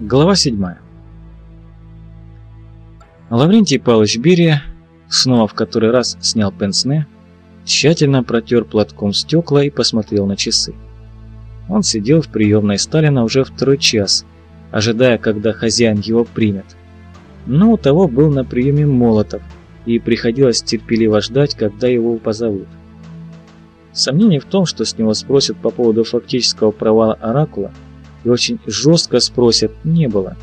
Глава 7 Лаврентий Павлович Берия, снова в который раз снял пенсне, тщательно протер платком стекла и посмотрел на часы. Он сидел в приемной Сталина уже второй час, ожидая, когда хозяин его примет. Но у того был на приеме Молотов, и приходилось терпеливо ждать, когда его позовут. Сомнений в том, что с него спросят по поводу фактического провала Оракула, и очень жестко спросят, не было.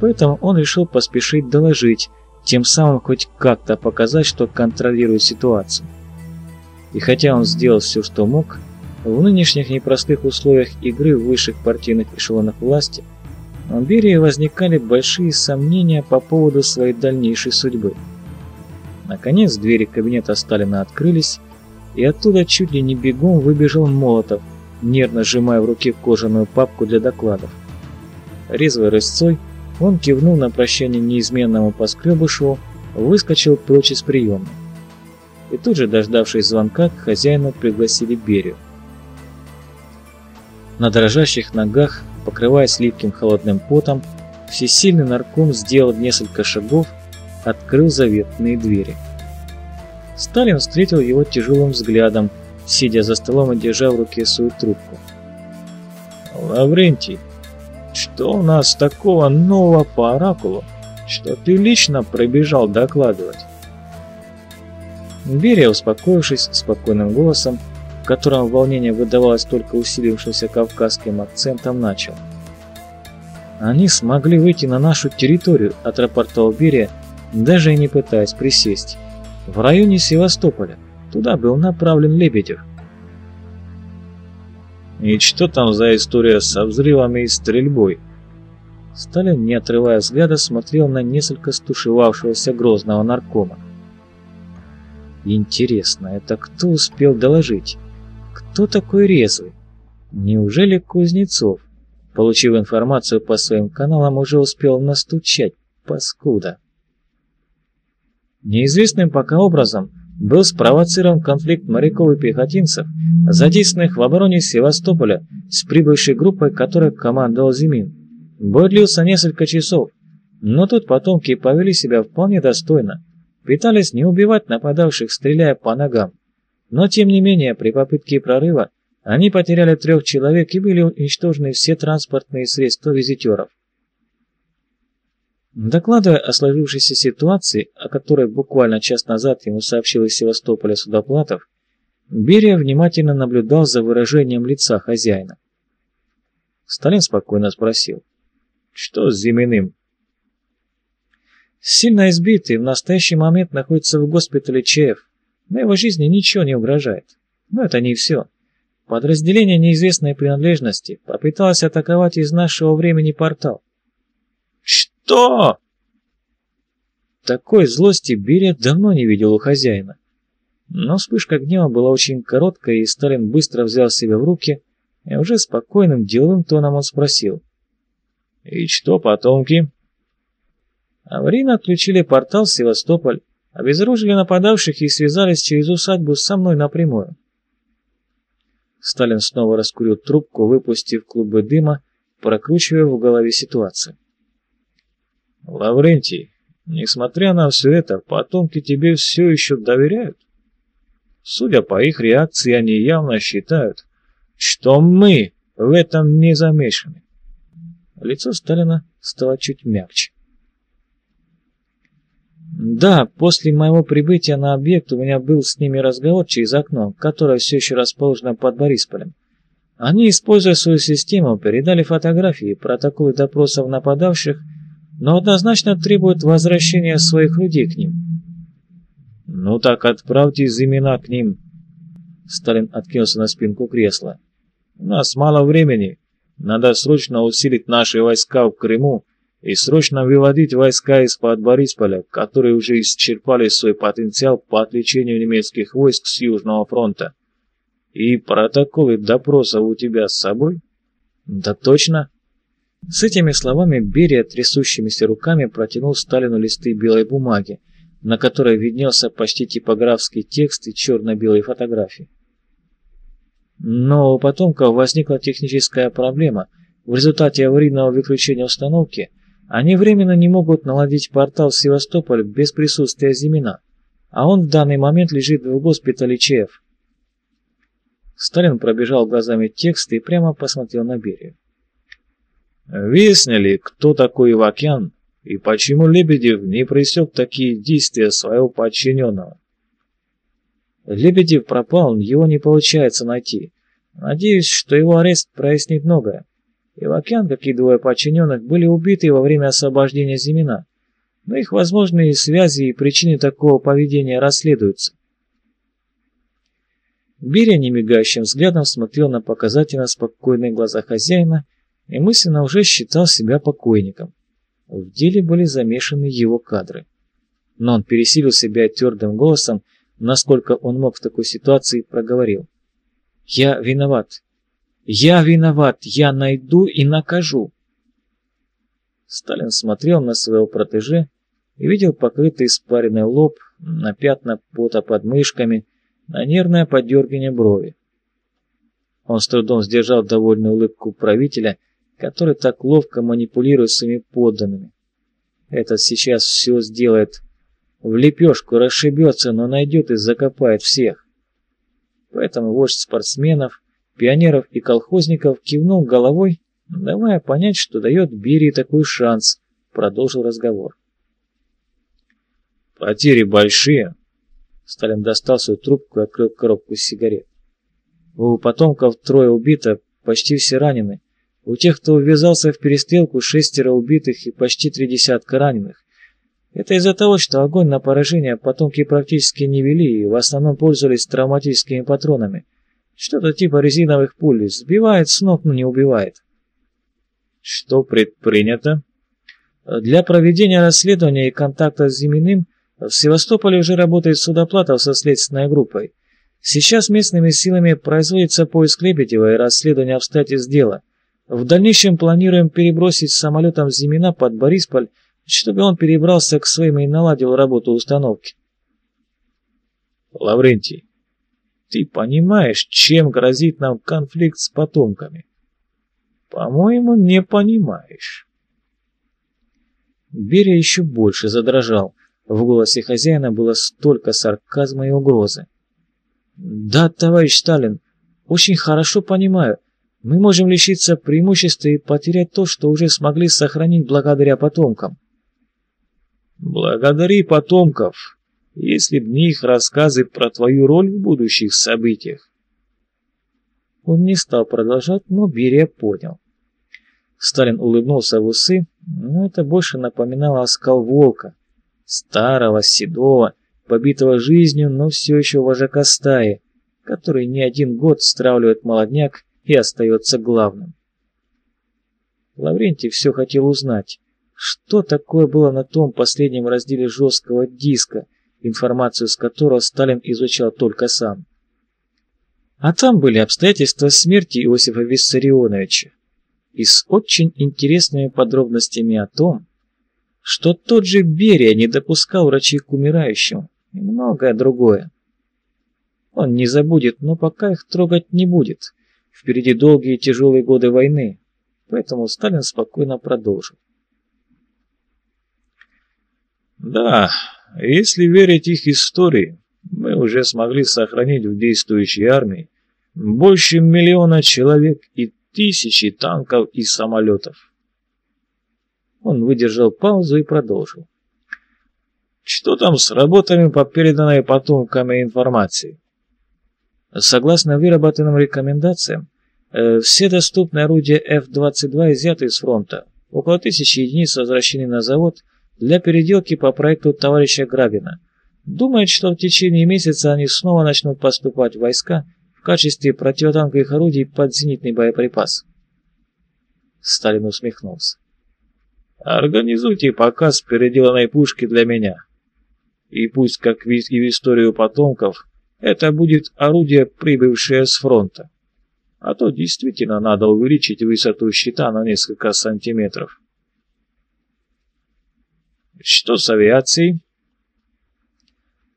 Поэтому он решил поспешить доложить, тем самым хоть как-то показать, что контролирует ситуацию. И хотя он сделал все, что мог, в нынешних непростых условиях игры высших партийных эшелонах власти у Берии возникали большие сомнения по поводу своей дальнейшей судьбы. Наконец двери кабинета Сталина открылись, и оттуда чуть ли не бегом выбежал Молотов, нервно сжимая в руке кожаную папку для докладов. Резвой рысцой он кивнул на прощание неизменному Поскребышеву, выскочил прочь из приемной. И тут же, дождавшись звонка, к хозяину пригласили Берию. На дрожащих ногах, покрываясь липким холодным потом, всесильный нарком сделал несколько шагов, открыл заветные двери. Сталин встретил его тяжелым взглядом, сидя за столом и держа в руке свою трубку. «Лаврентий, что у нас такого нового по оракулу, что ты лично пробежал докладывать?» Берия, успокоившись спокойным голосом, в котором волнение выдавалось только усилившимся кавказским акцентом, начал. «Они смогли выйти на нашу территорию», — отрапортовал Берия, даже не пытаясь присесть. «В районе Севастополя. Туда был направлен Лебедев. И что там за история со взрывами и стрельбой? Сталин, не отрывая взгляда, смотрел на несколько стушевавшегося грозного наркома. Интересно, это кто успел доложить? Кто такой резвый? Неужели Кузнецов, получив информацию по своим каналам, уже успел настучать, паскуда? Неизвестным пока образом был спровоцирован конфликт моряков и пехотинцев, задействованных в обороне Севастополя с прибывшей группой, которой командовал Зимин. Бой длился несколько часов, но тут потомки повели себя вполне достойно, пытались не убивать нападавших, стреляя по ногам. Но тем не менее, при попытке прорыва они потеряли трех человек и были уничтожены все транспортные средства визитеров. Докладывая о сложившейся ситуации, о которой буквально час назад ему сообщил из Севастополя Судоплатов, Берия внимательно наблюдал за выражением лица хозяина. Сталин спокойно спросил, «Что с Зиминым?» «Сильно избитый, в настоящий момент находится в госпитале ЧФ. На его жизни ничего не угрожает. Но это не все. Подразделение неизвестной принадлежности попыталось атаковать из нашего времени портал. «Что?» Такой злости Берия давно не видел у хозяина. Но вспышка гнева была очень короткая, и Сталин быстро взял себя в руки, и уже спокойным деловым тоном он спросил. «И что, потомки?» Аварийно отключили портал в Севастополь, обезоружили нападавших и связались через усадьбу со мной напрямую. Сталин снова раскурил трубку, выпустив клубы дыма, прокручивая в голове ситуацию. Лаврентий, несмотря на все это, потомки тебе все еще доверяют? Судя по их реакции, они явно считают, что мы в этом не замешаны. Лицо Сталина стало чуть мягче. Да, после моего прибытия на объект у меня был с ними разговор через окно, которое все еще расположено под Борисполем. Они, используя свою систему, передали фотографии, протоколы допросов нападавших но однозначно требует возвращения своих людей к ним. «Ну так отправьте Зимина к ним!» Сталин откинулся на спинку кресла. «У нас мало времени. Надо срочно усилить наши войска в Крыму и срочно выводить войска из-под Борисполя, которые уже исчерпали свой потенциал по отвлечению немецких войск с Южного фронта. И протоколы допросов у тебя с собой?» «Да точно!» С этими словами Берия трясущимися руками протянул Сталину листы белой бумаги, на которой виднелся почти типографский текст и черно-белые фотографии. Но у потомков возникла техническая проблема, в результате аварийного выключения установки они временно не могут наладить портал в Севастополь без присутствия Зимина, а он в данный момент лежит в госпитале ЧФ. Сталин пробежал глазами текст и прямо посмотрел на Берию. Выяснили, кто такой Ивакян и почему Лебедев не пресек такие действия своего подчиненного. Лебедев пропал, его не получается найти. Надеюсь, что его арест прояснит многое. Ивакян, как и двое подчиненных, были убиты во время освобождения Зимина, но их возможные связи и причины такого поведения расследуются. Берия немигающим взглядом смотрел на показательно спокойные глаза хозяина мысленно уже считал себя покойником. В деле были замешаны его кадры. Но он пересилил себя твердым голосом, насколько он мог в такой ситуации, проговорил. «Я виноват. Я виноват. Я найду и накажу». Сталин смотрел на своего протеже и видел покрытый испаренный лоб, на пятна пота под мышками, на нервное подергивание брови. Он с трудом сдержал довольную улыбку правителя который так ловко манипулирует своими подданными. Этот сейчас все сделает в лепешку, расшибется, но найдет и закопает всех. Поэтому вождь спортсменов, пионеров и колхозников кивнул головой, давая понять, что дает Берии такой шанс, продолжил разговор. «Потери большие?» Сталин достал свою трубку и открыл коробку сигарет. У потомков трое убито, почти все ранены. У тех, кто ввязался в перестрелку, шестеро убитых и почти три десятка раненых. Это из-за того, что огонь на поражение потомки практически не вели и в основном пользовались травматическими патронами. Что-то типа резиновых пуль, сбивает с ног, но не убивает. Что предпринято? Для проведения расследования и контакта с Зиминым в Севастополе уже работает Судоплатов со следственной группой. Сейчас местными силами производится поиск Лебедева и расследование обстоятельств дела. В дальнейшем планируем перебросить самолетом Зимина под Борисполь, чтобы он перебрался к своим и наладил работу установки. Лаврентий, ты понимаешь, чем грозит нам конфликт с потомками? По-моему, не понимаешь. Берия еще больше задрожал. В голосе хозяина было столько сарказма и угрозы. «Да, товарищ Сталин, очень хорошо понимаю. Мы можем лишиться преимущества и потерять то, что уже смогли сохранить благодаря потомкам. Благодари потомков, если б не их рассказы про твою роль в будущих событиях. Он не стал продолжать, но Берия понял. Сталин улыбнулся в усы, но это больше напоминало оскал волка, старого, седого, побитого жизнью, но все еще вожака стаи, который не один год стравливает молодняк и остается главным. Лаврентий все хотел узнать, что такое было на том последнем разделе жесткого диска, информацию с которого Сталин изучал только сам. А там были обстоятельства смерти Иосифа Виссарионовича и с очень интересными подробностями о том, что тот же Берия не допускал врачей к умирающему и многое другое. Он не забудет, но пока их трогать не будет, Впереди долгие тяжелые годы войны, поэтому Сталин спокойно продолжил. Да, если верить их истории, мы уже смогли сохранить в действующей армии больше миллиона человек и тысячи танков и самолетов. Он выдержал паузу и продолжил. Что там с работами по переданной потомками информации? Согласно выработанным рекомендациям, все доступные орудия F-22 изъяты из фронта. Около тысячи единиц возвращены на завод для переделки по проекту товарища Грабина. Думает, что в течение месяца они снова начнут поступать в войска в качестве противотанковых орудий под зенитный боеприпас. Сталин усмехнулся. «Организуйте показ переделанной пушки для меня. И пусть, как и в историю потомков, это будет орудие, прибывшее с фронта. А то действительно надо увеличить высоту щита на несколько сантиметров. Что с авиацией?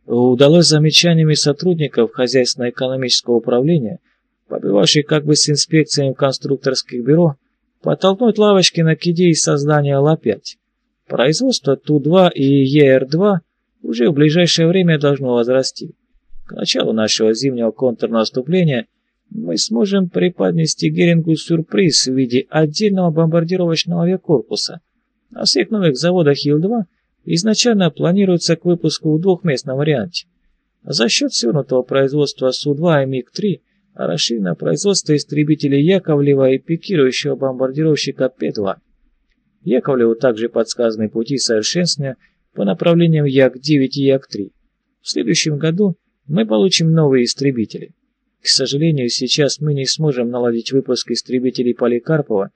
Удалось замечаниями сотрудников хозяйственно-экономического управления, побывавших как бы с инспекциями конструкторских бюро, подтолкнуть лавочки на киде и создание Ла-5. Производство Ту-2 и ЕР-2 уже в ближайшее время должно возрасти. К началу нашего зимнего контрнаступления мы сможем преподнести Герингу сюрприз в виде отдельного бомбардировочного авиакорпуса. На всех новых заводах Ил-2 изначально планируется к выпуску в двухместном варианте. За счет свернутого производства Су-2 и МиГ-3 расширено производство истребителей Яковлева и пикирующего бомбардировщика П-2. Яковлеву также подсказаны пути совершенствования по направлениям Як-9 и Як-3. В следующем году мы получим новые истребители. К сожалению, сейчас мы не сможем наладить выпуск истребителей Поликарпова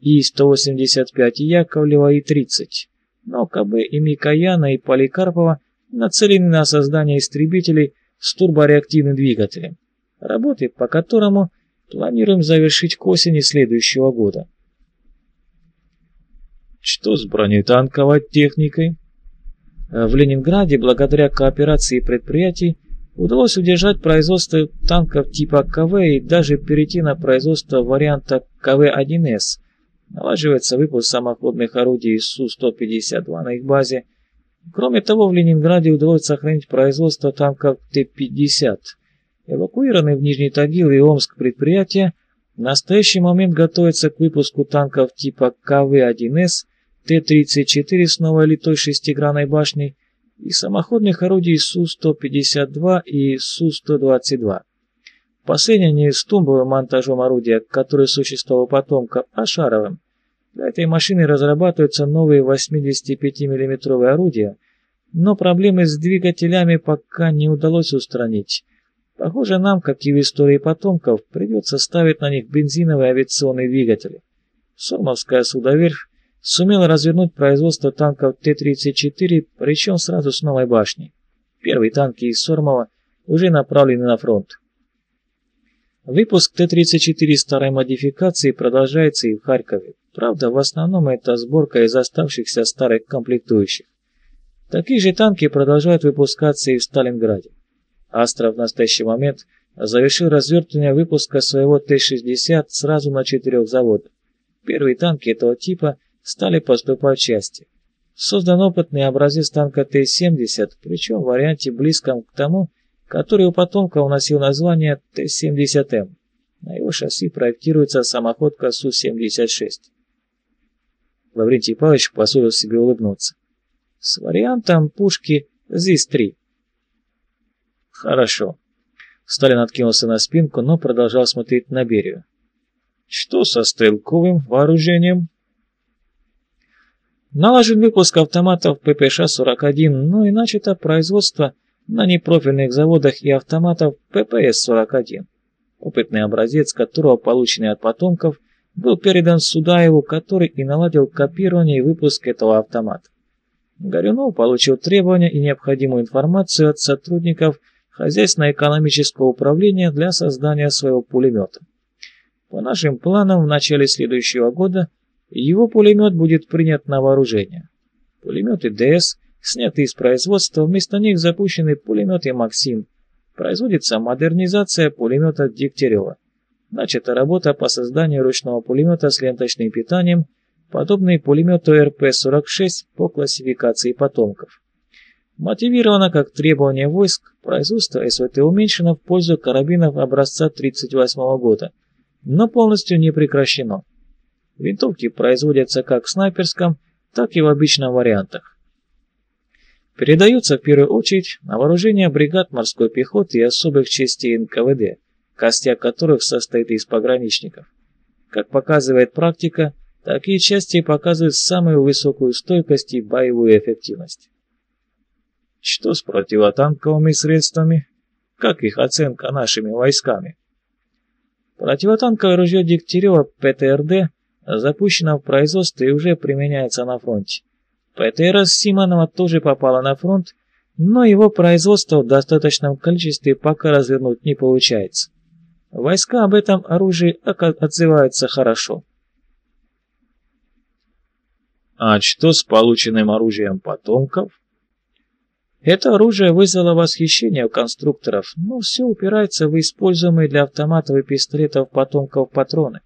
И-185 Яковлева и 30 но КБ и Микояна и Поликарпова нацелены на создание истребителей с турбореактивным двигателем, работы по которому планируем завершить к осени следующего года. Что с бронетанковой техникой? В Ленинграде, благодаря кооперации предприятий, удалось удержать производство танков типа КВ и даже перейти на производство варианта КВ-1С. Налаживается выпуск самоходных орудий Су-152 на их базе. Кроме того, в Ленинграде удалось сохранить производство танков Т-50. Эвакуированные в Нижний Тагил и Омск предприятия в настоящий момент готовятся к выпуску танков типа КВ-1С, Т-34 с новой литой шестигранной башней и самоходных орудий Су-152 и Су-122. Последнее не с тумбовым монтажом орудия, который существовал потомка, а шаровым. Для этой машины разрабатываются новые 85 миллиметровые орудия, но проблемы с двигателями пока не удалось устранить. Похоже, нам, как и в истории потомков, придется ставить на них бензиновые авиационные двигатели. Сормовская судоверфь сумела развернуть производство танков Т-34, причем сразу с новой башней. Первые танки из Сормова уже направлены на фронт. Выпуск Т-34 старой модификации продолжается и в Харькове. Правда, в основном это сборка из оставшихся старых комплектующих. Такие же танки продолжают выпускаться и в Сталинграде. Астра в настоящий момент завершил развертывание выпуска своего Т-60 сразу на четырех заводах. Первые танки этого типа стали поступать части. Создан опытный образец танка Т-70, причем в варианте близком к тому, который у потомка уносил название Т-70М. На его шасси проектируется самоходка Су-76. Лаврентий Павлович позволил себе улыбнуться. С вариантом пушки ЗИС-3. Хорошо. Сталин откинулся на спинку, но продолжал смотреть на Берию. Что со стрелковым вооружением? Налажен выпуск автоматов ППШ-41, но и начато производство на непрофильных заводах и автоматов ППС-41, опытный образец которого, полученный от потомков, был передан Судаеву, который и наладил копирование и выпуск этого автомата. Горюнов получил требования и необходимую информацию от сотрудников хозяйственно-экономического управления для создания своего пулемета. По нашим планам, в начале следующего года его пулемет будет принят на вооружение. Пулеметы ДС Сняты из производства, вместо них запущены пулеметы «Максим». Производится модернизация пулемета Дегтярева. Начата работа по созданию ручного пулемета с ленточным питанием, подобный пулемету РП-46 по классификации потомков. Мотивировано как требование войск, производство СВТ уменьшено в пользу карабинов образца 1938 года, но полностью не прекращено. Винтовки производятся как в снайперском, так и в обычном вариантах передаются в первую очередь на вооружение бригад морской пехоты и особых частей НКВД, костяк которых состоит из пограничников. Как показывает практика, такие части показывают самую высокую стойкость и боевую эффективность. Что с противотанковыми средствами? Как их оценка нашими войсками? Противотанковое ружье Дегтярева ПТРД запущено в производство и уже применяется на фронте. ПТР Симонова тоже попала на фронт, но его производство в достаточном количестве пока развернуть не получается. Войска об этом оружии отзываются хорошо. А что с полученным оружием потомков? Это оружие вызвало восхищение у конструкторов, но все упирается в используемые для автоматов и пистолетов потомков патроны.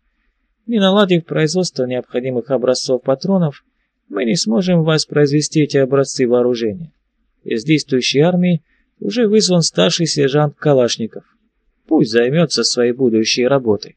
Не наладив производство необходимых образцов патронов, мы не сможем воспроизвести эти образцы вооружения. Из действующей армии уже вызван старший сержант Калашников. Пусть займется своей будущей работой.